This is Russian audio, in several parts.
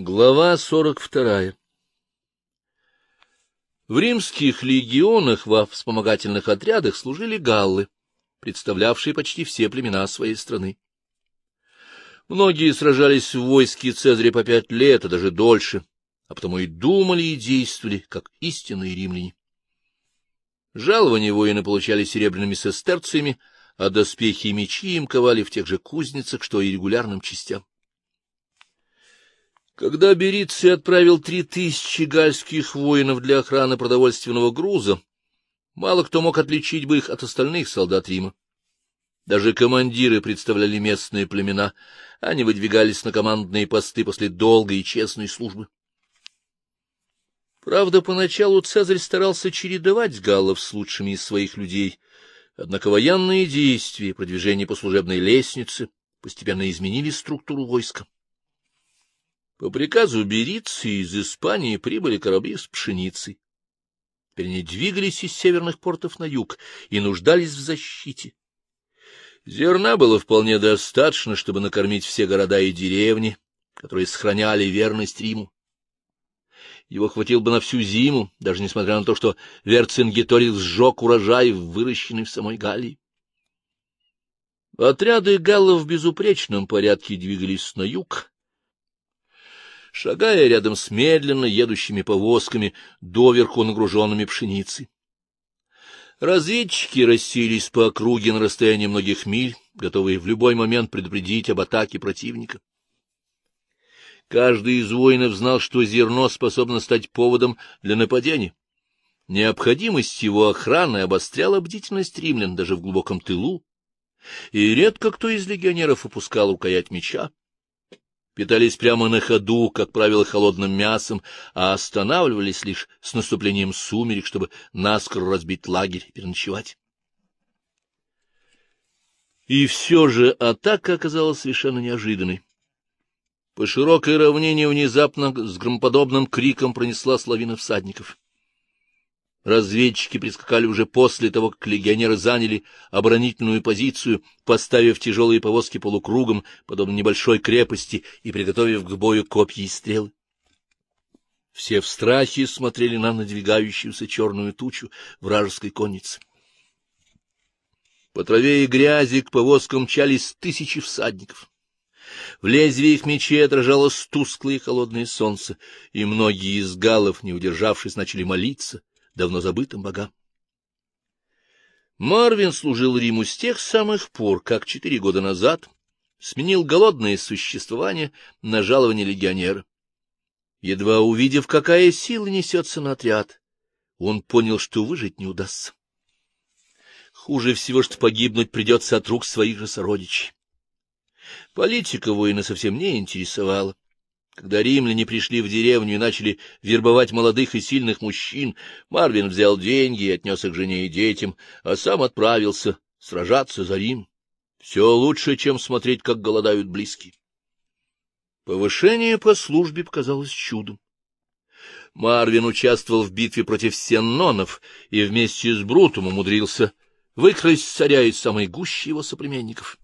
Глава сорок вторая В римских легионах во вспомогательных отрядах служили галлы, представлявшие почти все племена своей страны. Многие сражались в войске Цезаря по пять лет, а даже дольше, а потому и думали и действовали, как истинные римляне. Жалования воины получали серебряными сестерциями, а доспехи и мечи им ковали в тех же кузницах, что и регулярным частям. Когда Бериций отправил три тысячи гальских воинов для охраны продовольственного груза, мало кто мог отличить бы их от остальных солдат Рима. Даже командиры представляли местные племена, они выдвигались на командные посты после долгой и честной службы. Правда, поначалу Цезарь старался чередовать галлов с лучшими из своих людей, однако военные действия, продвижение по служебной лестнице постепенно изменили структуру войска. По приказу Бериции из Испании прибыли корабли с пшеницей. Теперь они двигались из северных портов на юг и нуждались в защите. Зерна было вполне достаточно, чтобы накормить все города и деревни, которые сохраняли верность Риму. Его хватило бы на всю зиму, даже несмотря на то, что Верцингеторис сжег урожай, выращенный в самой Галлии. Отряды галлов в безупречном порядке двигались на юг, шагая рядом с медленно едущими повозками, доверху нагруженными пшеницей. Разведчики расселись по округе на расстоянии многих миль, готовые в любой момент предупредить об атаке противника. Каждый из воинов знал, что зерно способно стать поводом для нападения. Необходимость его охраны обостряла бдительность римлян даже в глубоком тылу, и редко кто из легионеров опускал рукоять меча питались прямо на ходу, как правило, холодным мясом, а останавливались лишь с наступлением сумерек, чтобы наскоро разбить лагерь и переночевать. И все же атака оказалась совершенно неожиданной. По широкой равнине внезапно с громоподобным криком пронесла лавина всадников. Разведчики прискакали уже после того, как легионеры заняли оборонительную позицию, поставив тяжелые повозки полукругом, подобно небольшой крепости, и приготовив к бою копья и стрелы. Все в страхе смотрели на надвигающуюся черную тучу вражеской конницы. По траве и грязи к повозкам мчались тысячи всадников. В лезвие их мечей отражалось тусклое и холодное солнце, и многие из галлов, не удержавшись, начали молиться, давно забытым богам. Марвин служил Риму с тех самых пор, как четыре года назад сменил голодное существование на жалование легионера. Едва увидев, какая сила несется на отряд, он понял, что выжить не удастся. Хуже всего, что погибнуть придется от рук своих же сородичей. Политика воина совсем не интересовала. Когда римляне пришли в деревню и начали вербовать молодых и сильных мужчин, Марвин взял деньги и отнес их жене и детям, а сам отправился сражаться за Рим. Все лучше, чем смотреть, как голодают близкие. Повышение по службе показалось чудом. Марвин участвовал в битве против сеннонов и вместе с Брутом умудрился выкрасть царя из самой гущи его соплеменников.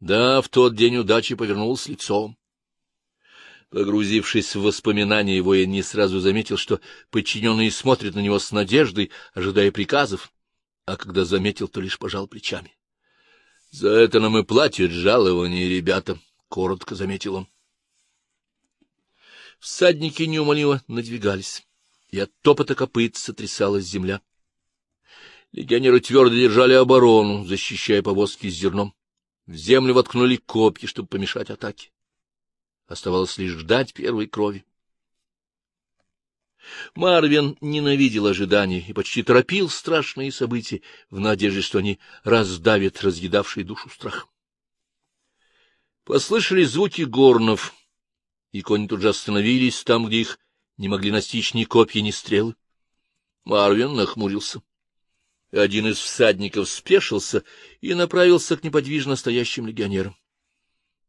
Да, в тот день удачи повернулась лицом. Погрузившись в воспоминания, воин не сразу заметил, что подчиненные смотрят на него с надеждой, ожидая приказов, а когда заметил, то лишь пожал плечами. — За это нам и платят жалования, ребята, — коротко заметил он. Всадники неумолимо надвигались, и от топота копыт сотрясалась земля. Легионеры твердо держали оборону, защищая повозки с зерном. В землю воткнули копья, чтобы помешать атаке. Оставалось лишь ждать первой крови. Марвин ненавидел ожидания и почти торопил страшные события в надежде, что они раздавят разъедавший душу страх. Послышались звуки горнов, и кони тут же остановились там, где их не могли настичь ни копья, ни стрелы. Марвин нахмурился. Один из всадников спешился и направился к неподвижно стоящим легионерам.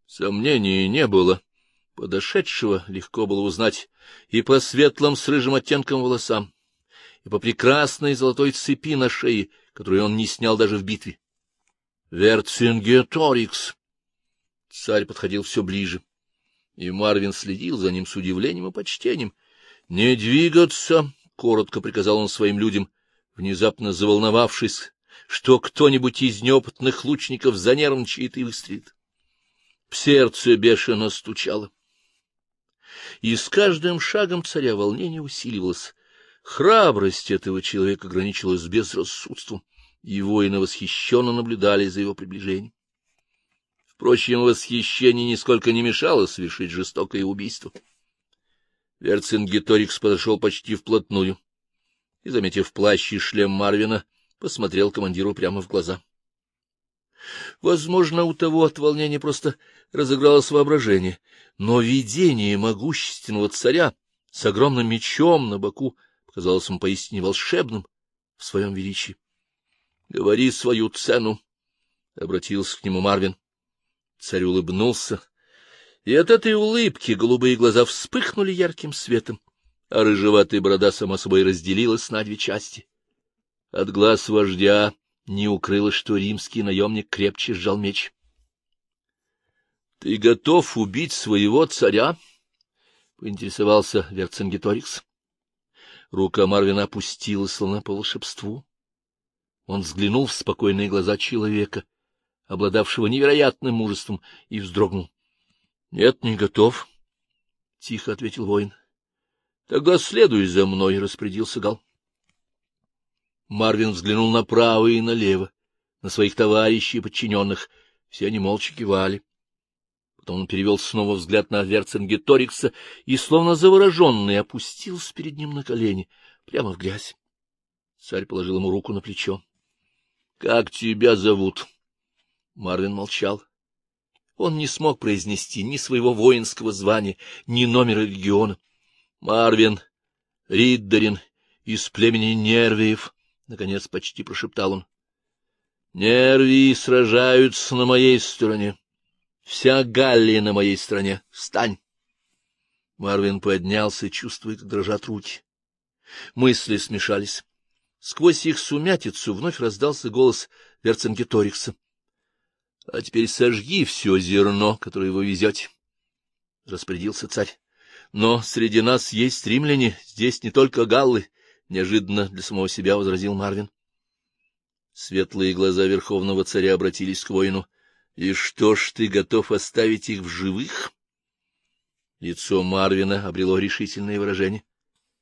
Сомнений не было. Подошедшего легко было узнать и по светлым с рыжим оттенком волосам, и по прекрасной золотой цепи на шее, которую он не снял даже в битве. Верцингеторикс! Царь подходил все ближе. и Марвин следил за ним с удивлением и почтением. — Не двигаться! — коротко приказал он своим людям, внезапно заволновавшись, что кто-нибудь из неопытных лучников занервничает и выстрелит. Сердце бешено стучало. И с каждым шагом царя волнение усиливалось. Храбрость этого человека ограничилась безрассудством, и воины восхищенно наблюдали за его приближением. Впрочем, восхищение нисколько не мешало совершить жестокое убийство. Верцингеторикс подошел почти вплотную и, заметив плащ и шлем Марвина, посмотрел командиру прямо в глаза. Возможно, у того от волнения просто разыгралось воображение, но видение могущественного царя с огромным мечом на боку показалось ему поистине волшебным в своем величии. — Говори свою цену, — обратился к нему Марвин. Царь улыбнулся, и от этой улыбки голубые глаза вспыхнули ярким светом, а рыжеватая борода сама собой разделилась на две части. От глаз вождя не укрылось, что римский наемник крепче сжал меч. — Ты готов убить своего царя? — поинтересовался Верцингеторикс. Рука Марвина опустилась, словно по волшебству. Он взглянул в спокойные глаза человека, обладавшего невероятным мужеством, и вздрогнул. — Нет, не готов, — тихо ответил воин. — Тогда следуй за мной, — распорядился Гал. Марвин взглянул направо и налево, на своих товарищей и подчиненных. Все они молча кивали. Потом он перевел снова взгляд на Верцингеторикса и, словно завороженный, опустился перед ним на колени, прямо в грязь. Царь положил ему руку на плечо. — Как тебя зовут? Марвин молчал. Он не смог произнести ни своего воинского звания, ни номера региона. Марвин Риддерин из племени Нервиев, — наконец почти прошептал он. — Нервии сражаются на моей стороне. Вся Галлия на моей стороне. Встань! Марвин поднялся, чувствуя, как дрожат руки. Мысли смешались. Сквозь их сумятицу вновь раздался голос Верцингеторикса. — А теперь сожги все зерно, которое вы везете, — распорядился царь. — Но среди нас есть римляне, здесь не только галлы, — неожиданно для самого себя возразил Марвин. Светлые глаза верховного царя обратились к воину. — И что ж ты готов оставить их в живых? Лицо Марвина обрело решительное выражение.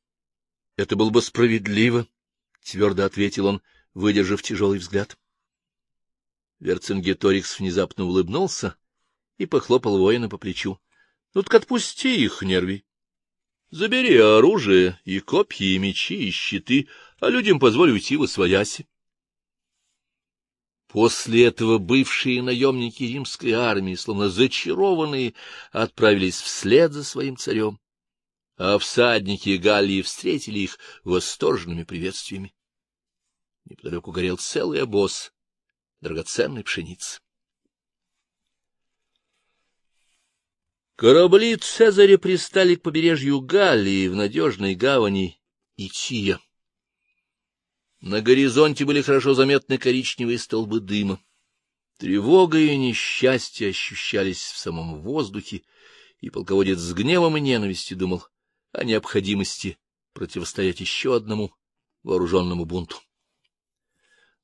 — Это было бы справедливо, — твердо ответил он, выдержав тяжелый взгляд. Верцингеторикс внезапно улыбнулся и похлопал воина по плечу. — Ну так отпусти их, нерви. Забери оружие, и копья, и мечи, и щиты, а людям позволь уйти во свояси. После этого бывшие наемники римской армии, словно зачарованные, отправились вслед за своим царем, а всадники Галлии встретили их восторженными приветствиями. Неподалеку горел целый обоз драгоценной пшеницы. Корабли Цезаря пристали к побережью Галлии в надежной гавани Ичия. На горизонте были хорошо заметны коричневые столбы дыма. Тревога и несчастье ощущались в самом воздухе, и полководец с гневом и ненавистью думал о необходимости противостоять еще одному вооруженному бунту.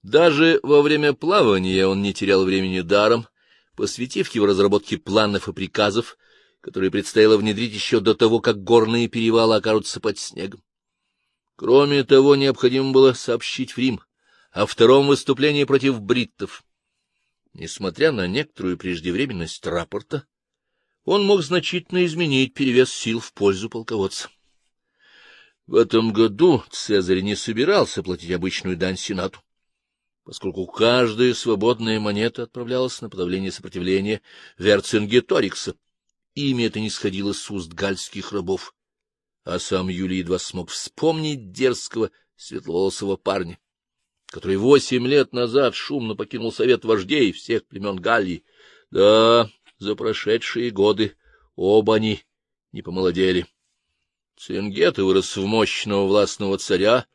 Даже во время плавания он не терял времени даром, посвятив его разработке планов и приказов, которые предстояло внедрить еще до того, как горные перевалы окажутся под снегом. Кроме того, необходимо было сообщить в Рим о втором выступлении против бриттов. Несмотря на некоторую преждевременность рапорта, он мог значительно изменить перевес сил в пользу полководца. В этом году Цезарь не собирался платить обычную дань Сенату поскольку каждая свободная монета отправлялась на подавление сопротивления Верцингеторикса. Имя это не сходило с уст гальских рабов, а сам Юлий едва смог вспомнить дерзкого светловолосого парня, который восемь лет назад шумно покинул совет вождей всех племен Галлии. Да, за прошедшие годы оба они не помолодели. Цингета вырос в мощного властного царя,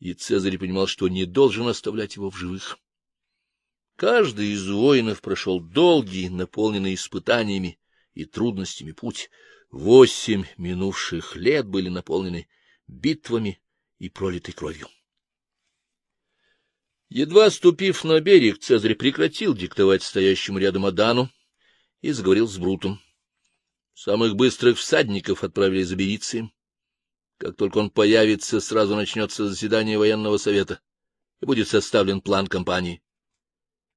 и Цезарь понимал, что не должен оставлять его в живых. Каждый из воинов прошел долгий, наполненный испытаниями и трудностями путь. Восемь минувших лет были наполнены битвами и пролитой кровью. Едва ступив на берег, Цезарь прекратил диктовать стоящему рядом Адану и заговорил с Брутом. Самых быстрых всадников отправили за Берицием. Как только он появится, сразу начнется заседание военного совета и будет составлен план кампании.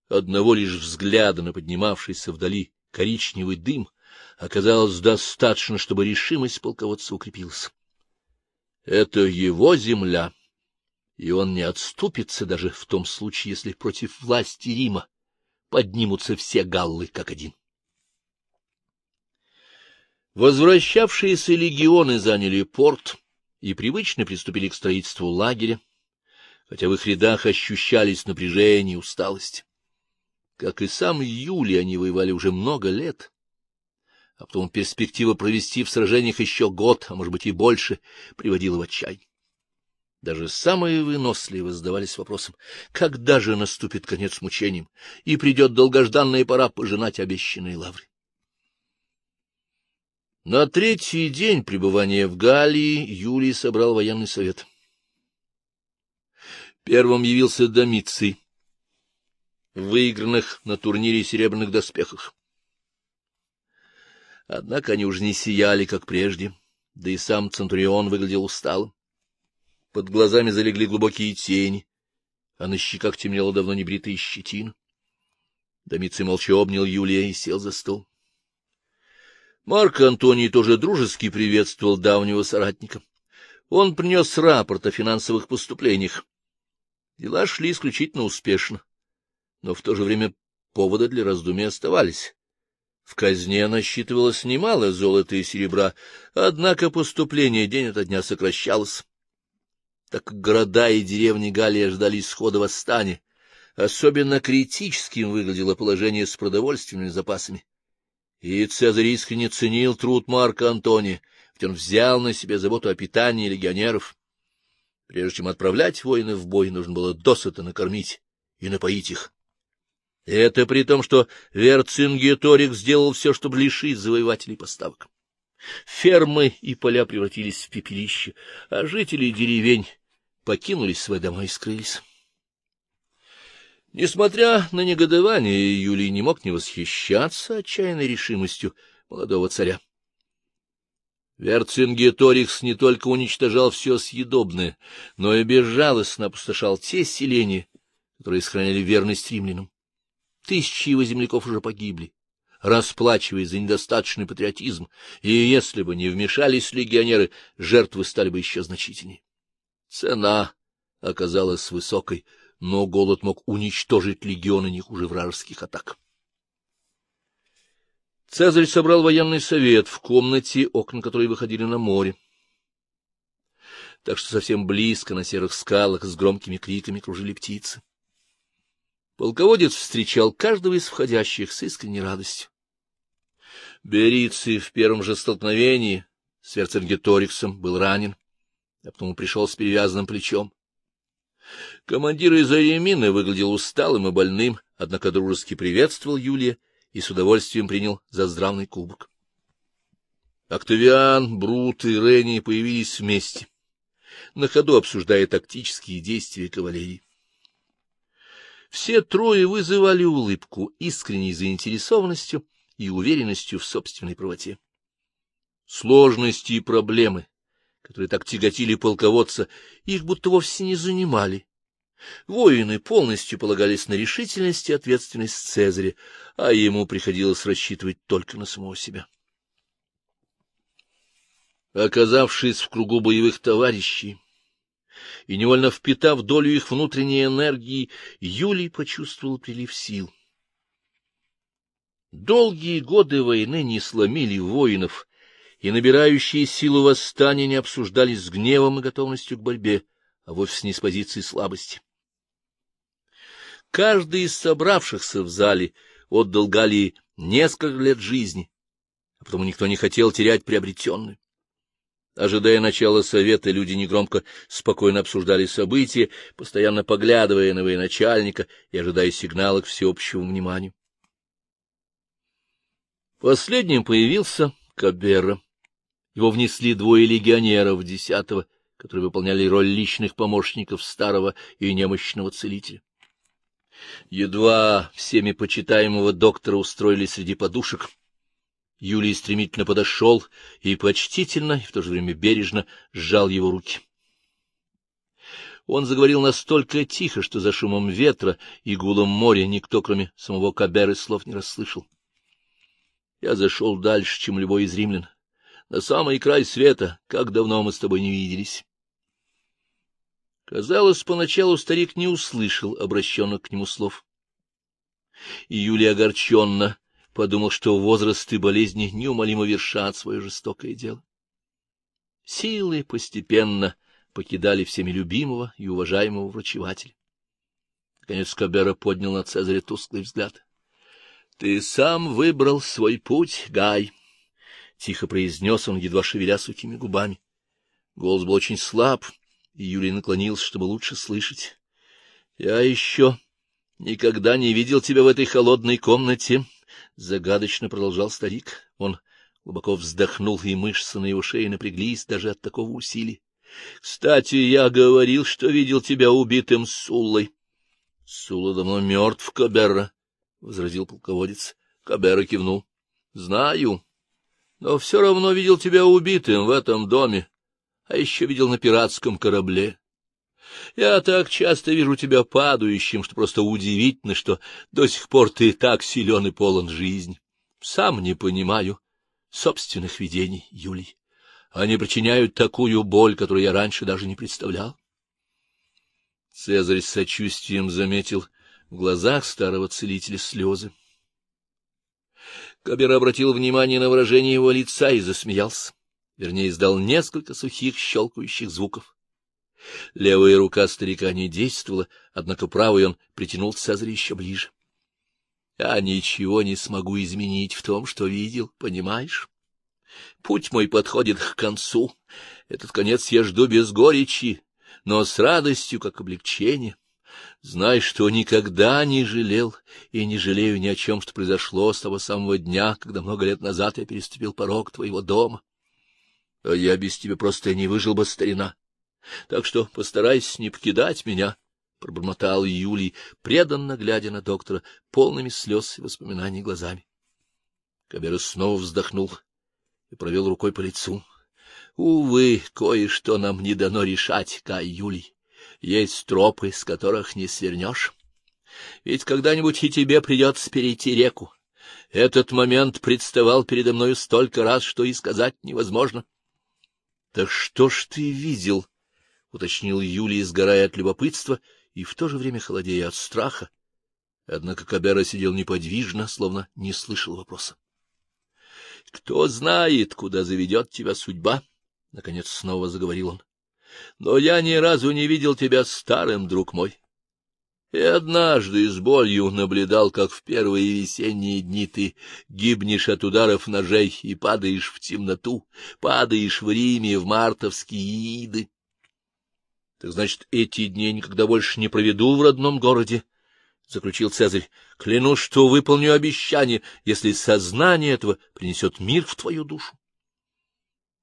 Одного лишь взгляда на поднимавшийся вдали коричневый дым оказалось достаточно, чтобы решимость полководца укрепилась. Это его земля, и он не отступится даже в том случае, если против власти Рима поднимутся все галлы как один. Возвращавшиеся легионы заняли порт и привычно приступили к строительству лагеря, хотя в их рядах ощущались напряжение и усталость. Как и сам Юлий, они воевали уже много лет, а потом перспектива провести в сражениях еще год, а может быть и больше, приводила в отчаяние. Даже самые выносливые задавались вопросом, когда же наступит конец мучениям и придет долгожданная пора пожинать обещанные лавры. На третий день пребывания в Галлии Юлий собрал военный совет. Первым явился Домиций, выигранных на турнире серебряных доспехах. Однако они уже не сияли, как прежде, да и сам Центурион выглядел усталым. Под глазами залегли глубокие тени, а на щеках темнела давно небритая щетина. Домиций молча обнял Юлия и сел за стол. Марк Антоний тоже дружески приветствовал давнего соратника. Он принес рапорт о финансовых поступлениях. Дела шли исключительно успешно, но в то же время поводы для раздумий оставались. В казне насчитывалось немало золота и серебра, однако поступление день ото дня сокращалось. Так города и деревни Галлии ждали исхода восстания, особенно критическим выглядело положение с продовольственными запасами. И Цезарь искренне ценил труд Марка Антония, ведь он взял на себя заботу о питании легионеров. Прежде чем отправлять воинов в бой, нужно было досыта накормить и напоить их. Это при том, что Верцингеторик сделал все, чтобы лишить завоевателей поставок. Фермы и поля превратились в пепелище, а жители деревень покинули свои дома и скрылись. Несмотря на негодование, Юлий не мог не восхищаться отчаянной решимостью молодого царя. Верцингеторикс не только уничтожал все съедобное, но и безжалостно опустошал те селения, которые сохраняли верность римлянам. Тысячи его земляков уже погибли, расплачиваясь за недостаточный патриотизм, и если бы не вмешались легионеры, жертвы стали бы еще значительнее. Цена оказалась высокой, но голод мог уничтожить легионы не хуже вражеских атак. Цезарь собрал военный совет в комнате, окна которой выходили на море. Так что совсем близко на серых скалах с громкими криками кружили птицы. Полководец встречал каждого из входящих с искренней радостью. Бериций в первом же столкновении с Верцингеториксом был ранен, а потом пришел с перевязанным плечом. Командир из Аремины выглядел усталым и больным, однако дружески приветствовал Юлия и с удовольствием принял за здравный кубок. Октавиан, Брут и Ренни появились вместе, на ходу обсуждая тактические действия кавалерии. Все трое вызывали улыбку искренней заинтересованностью и уверенностью в собственной правоте. Сложности и проблемы, которые так тяготили полководца, их будто вовсе не занимали. Воины полностью полагались на решительность и ответственность Цезаря, а ему приходилось рассчитывать только на самого себя. Оказавшись в кругу боевых товарищей и невольно впитав долю их внутренней энергии, Юлий почувствовал прилив сил. Долгие годы войны не сломили воинов, и набирающие силу восстания не обсуждались с гневом и готовностью к борьбе, а вовсе не с позиции слабости. Каждый из собравшихся в зале отдал Галии несколько лет жизни, а потому никто не хотел терять приобретенное. Ожидая начала совета, люди негромко спокойно обсуждали события, постоянно поглядывая на военачальника и ожидая сигнала к всеобщему вниманию. Последним появился Кабера. Его внесли двое легионеров десятого, которые выполняли роль личных помощников старого и немощного целителя. Едва всеми почитаемого доктора устроили среди подушек, Юлий стремительно подошел и почтительно, и в то же время бережно сжал его руки. Он заговорил настолько тихо, что за шумом ветра и гулом моря никто, кроме самого Каберы, слов не расслышал. Я зашел дальше, чем любой из римлян, на самый край света, как давно мы с тобой не виделись. Казалось, поначалу старик не услышал обращенных к нему слов. И Юлия огорченно подумал, что возраст и болезни неумолимо вершат свое жестокое дело. Силы постепенно покидали всеми любимого и уважаемого врачевателя. Наконец Кабера поднял на Цезаря тусклый взгляд. — Ты сам выбрал свой путь, Гай, — тихо произнес он, едва шевеля сухими губами. Голос был очень слаб, и Юлий наклонился, чтобы лучше слышать. — Я еще никогда не видел тебя в этой холодной комнате, — загадочно продолжал старик. Он глубоко вздохнул, и мышцы на его шее напряглись даже от такого усилия. — Кстати, я говорил, что видел тебя убитым Суллой. — Сулла давно мертв, Каберра, — возразил полководец. Каберра кивнул. — Знаю, но все равно видел тебя убитым в этом доме, а еще видел на пиратском корабле. Я так часто вижу тебя падающим, что просто удивительно, что до сих пор ты так силен и полон жизни. Сам не понимаю собственных видений, Юлий. Они причиняют такую боль, которую я раньше даже не представлял. Цезарь с сочувствием заметил в глазах старого целителя слезы. Кабер обратил внимание на выражение его лица и засмеялся. Вернее, издал несколько сухих щелкающих звуков. Левая рука старика не действовала, однако правой он притянул Цезаря еще ближе. — Я ничего не смогу изменить в том, что видел, понимаешь? Путь мой подходит к концу. Этот конец я жду без горечи, но с радостью, как облегчение. Знай, что никогда не жалел и не жалею ни о чем, что произошло с того самого дня, когда много лет назад я переступил порог твоего дома. А я без тебя просто не выжил бы, старина. Так что постарайся не покидать меня, — пробормотал Юлий, преданно глядя на доктора, полными слез и воспоминаний глазами. Кабера снова вздохнул и провел рукой по лицу. — Увы, кое-что нам не дано решать, Кай Юлий. Есть тропы, с которых не свернешь. Ведь когда-нибудь и тебе придется перейти реку. Этот момент представал передо мною столько раз, что и сказать невозможно. — Так что ж ты видел? — уточнил Юлий, сгорая от любопытства и в то же время холодея от страха. Однако Кабера сидел неподвижно, словно не слышал вопроса. — Кто знает, куда заведет тебя судьба? — наконец снова заговорил он. — Но я ни разу не видел тебя старым, друг мой. И однажды с болью наблюдал, как в первые весенние дни ты гибнешь от ударов ножей и падаешь в темноту, падаешь в Риме в мартовские иды. Так значит, эти дни никогда больше не проведу в родном городе, — заключил Цезарь. — Клянусь, что выполню обещание, если сознание этого принесет мир в твою душу.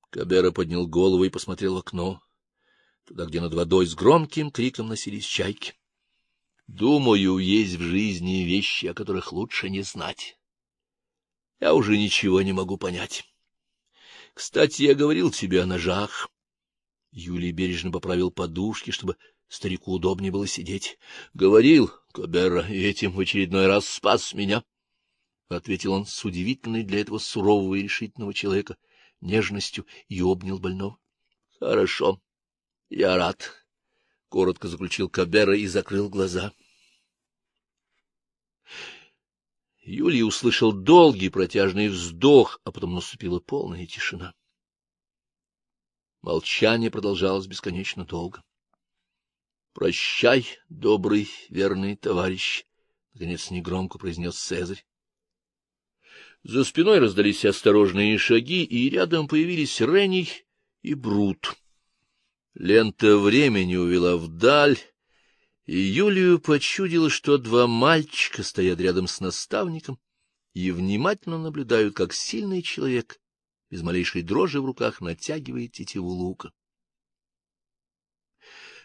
Кабера поднял голову и посмотрел в окно, туда, где над водой с громким криком носились чайки. Думаю, есть в жизни вещи, о которых лучше не знать. Я уже ничего не могу понять. Кстати, я говорил тебе о ножах. Юлий бережно поправил подушки, чтобы старику удобнее было сидеть. — Говорил, Коберра, и этим в очередной раз спас меня, — ответил он с удивительной для этого сурового и решительного человека нежностью и обнял больного. — Хорошо, я рад, — коротко заключил Кабера и закрыл глаза. Юлий услышал долгий протяжный вздох, а потом наступила полная тишина. Молчание продолжалось бесконечно долго. — Прощай, добрый, верный товарищ, — наконец негромко произнес Цезарь. За спиной раздались осторожные шаги, и рядом появились Рений и Брут. Лента времени увела вдаль, и Юлию почудило, что два мальчика стоят рядом с наставником и внимательно наблюдают, как сильный человек без малейшей дрожи в руках натягивает тетиву лука.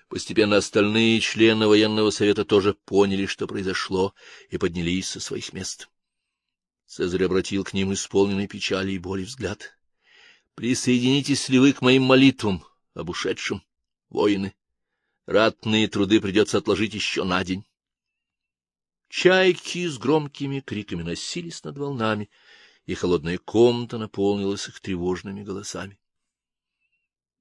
Постепенно остальные члены военного совета тоже поняли, что произошло, и поднялись со своих мест. Цезарь обратил к ним исполненный печали и боли взгляд. — Присоединитесь ли вы к моим молитвам об ушедшем, воины? Ратные труды придется отложить еще на день. Чайки с громкими криками носились над волнами, и холодная комната наполнилась их тревожными голосами.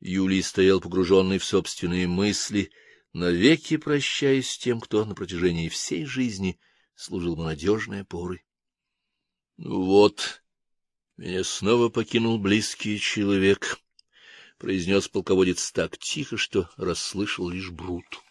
Юлий стоял погруженный в собственные мысли, навеки прощаясь с тем, кто на протяжении всей жизни служил ему надежной опорой. Ну вот, меня снова покинул близкий человек, — произнес полководец так тихо, что расслышал лишь Брут.